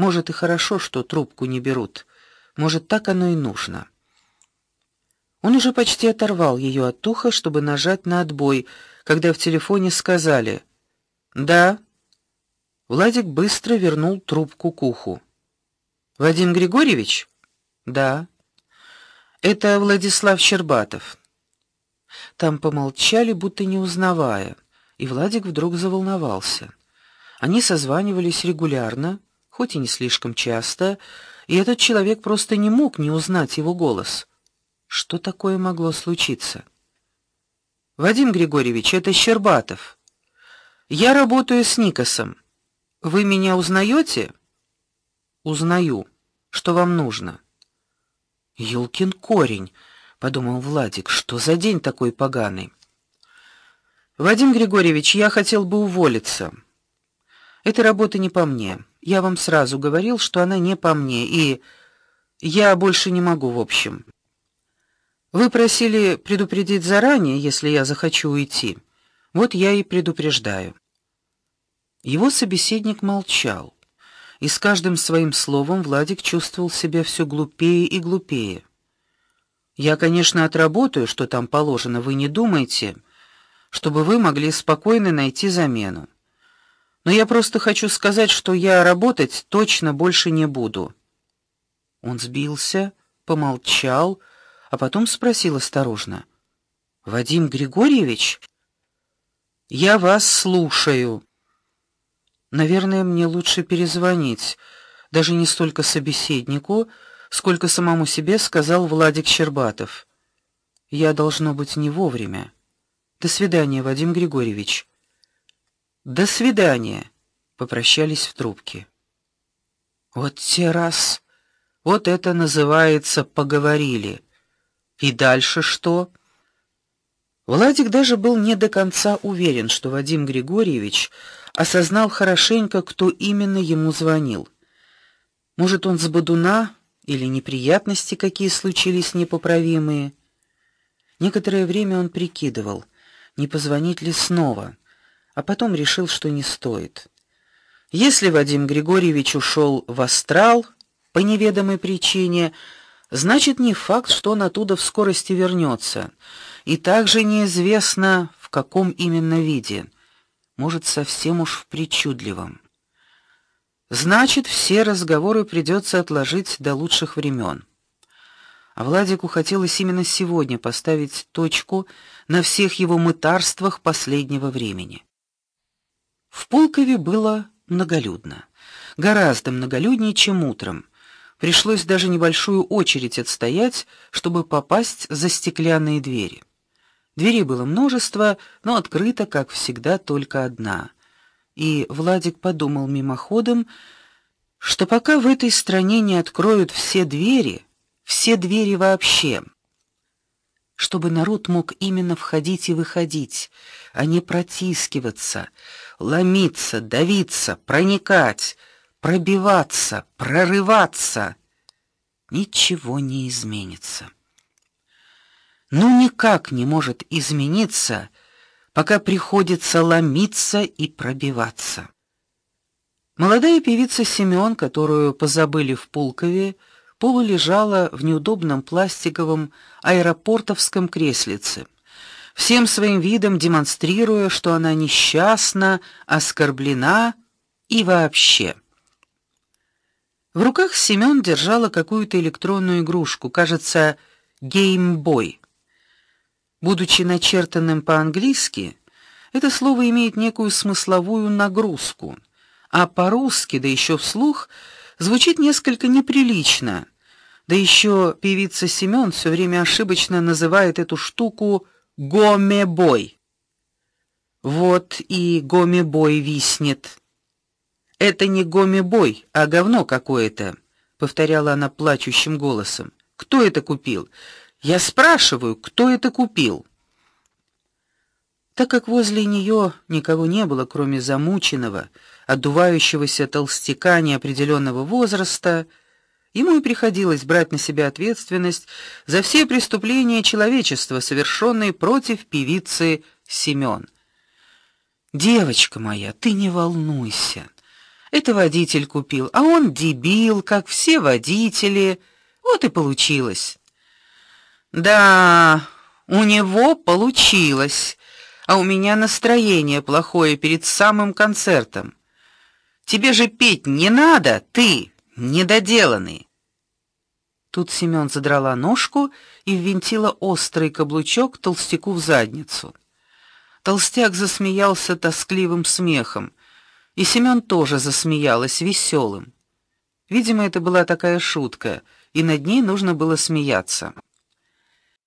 Может и хорошо, что трубку не берут. Может, так оно и нужно. Он уже почти оторвал ее от уха, чтобы нажать на отбой, когда в телефоне сказали: "Да". Владик быстро вернул трубку к уху. Вадим Григорьевич? Да. Это Владислав Щербатов. Там помолчали, будто не узнавая, и Владик вдруг заволновался. Они созванивались регулярно, хоть и не слишком часто, и этот человек просто не мог не узнать его голос. Что такое могло случиться? Вадим Григорьевич, это Щербатов. Я работаю с Никосом. Вы меня узнаете? Узнаю. Что вам нужно? Ёлкин корень, подумал Владик. Что за день такой поганый? Вадим Григорьевич, я хотел бы уволиться. Эта работа не по мне. Я вам сразу говорил, что она не по мне, и я больше не могу, в общем. Вы просили предупредить заранее, если я захочу уйти. Вот я и предупреждаю. Его собеседник молчал, и с каждым своим словом Владик чувствовал себя все глупее и глупее. Я, конечно, отработаю, что там положено, вы не думайте, чтобы вы могли спокойно найти замену. Но я просто хочу сказать, что я работать точно больше не буду. Он сбился, помолчал, а потом спросил осторожно: "Вадим Григорьевич, я вас слушаю". Наверное, мне лучше перезвонить, даже не столько собеседнику, сколько самому себе, сказал Владик Щербатов. Я должно быть не вовремя. До свидания, Вадим Григорьевич. До свидания, попрощались в трубке. Вот те раз. Вот это называется поговорили. И дальше что? Владик даже был не до конца уверен, что Вадим Григорьевич осознал хорошенько, кто именно ему звонил. Может, он с Бодуна или неприятности какие случились непоправимые. Некоторое время он прикидывал, не позвонить ли снова, а потом решил, что не стоит. Если Вадим Григорьевич ушел в астрал по неведомой причине, значит, не факт, что он оттуда в скорости вернется, и также неизвестно, в каком именно виде может, совсем уж в причудливом. Значит, все разговоры придется отложить до лучших времен. А Владику хотелось именно сегодня поставить точку на всех его мытарствах последнего времени. В Пулкове было многолюдно, гораздо многолюднее, чем утром. Пришлось даже небольшую очередь отстоять, чтобы попасть за стеклянные двери. Дверей было множество, но открыта, как всегда, только одна. И Владик подумал мимоходом, что пока в этой стране не откроют все двери, все двери вообще, чтобы народ мог именно входить и выходить, а не протискиваться, ломиться, давиться, проникать, пробиваться, прорываться, ничего не изменится ну никак не может измениться, пока приходится ломиться и пробиваться. Молодая певица Семён, которую позабыли в Пулкове, полулежала в неудобном пластиковом аэропортовском креслице, всем своим видом демонстрируя, что она несчастна, оскорблена и вообще. В руках Семён держала какую-то электронную игрушку, кажется, геймбой. Будучи начертанным по-английски, это слово имеет некую смысловую нагрузку, а по-русски, да еще вслух, звучит несколько неприлично. Да еще певица Семён все время ошибочно называет эту штуку гомебой. Вот и гомебой виснет. Это не гомебой, а говно какое-то, повторяла она плачущим голосом. Кто это купил? Я спрашиваю, кто это купил? Так как возле нее никого не было, кроме замученного, отдувающегося толстяка неопределенного возраста, ему и приходилось брать на себя ответственность за все преступления человечества, совершенные против певицы Семён. Девочка моя, ты не волнуйся. Это водитель купил, а он дебил, как все водители. Вот и получилось. Да, у него получилось. А у меня настроение плохое перед самым концертом. Тебе же петь не надо, ты недоделанный. Тут Семён задрала ножку и ввинтила острый каблучок толстяку в задницу. Толстяк засмеялся тоскливым смехом, и Семён тоже засмеялась веселым. Видимо, это была такая шутка, и над ней нужно было смеяться.